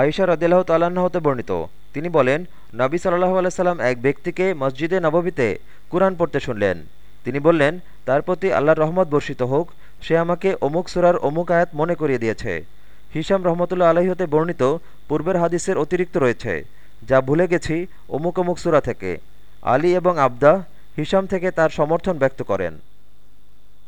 আয়সা রদিল্লাহ তাল্লাহ্ন হতে বর্ণিত। তিনি বলেন, নবী সাল্লাহ আলাইসাল্লাম এক ব্যক্তিকে মসজিদে নববীতে কুরআন পড়তে শুনলেন। তিনি বললেন, তার প্রতি আল্লাহর রহমত বর্ষিত হোক, সে আমাকে অমুক সুরার অমুক আয়াত মনে করিয়ে দিয়েছে। হিসাম রহমতুল্লা আলহী হতে বর্ণিত পূর্বের হাদিসের অতিরিক্ত রয়েছে, যা ভুলে গেছি অমুক অমুক সুরা থেকে। আলী এবং আবদা হিসাম থেকে তার সমর্থন ব্যক্ত করেন।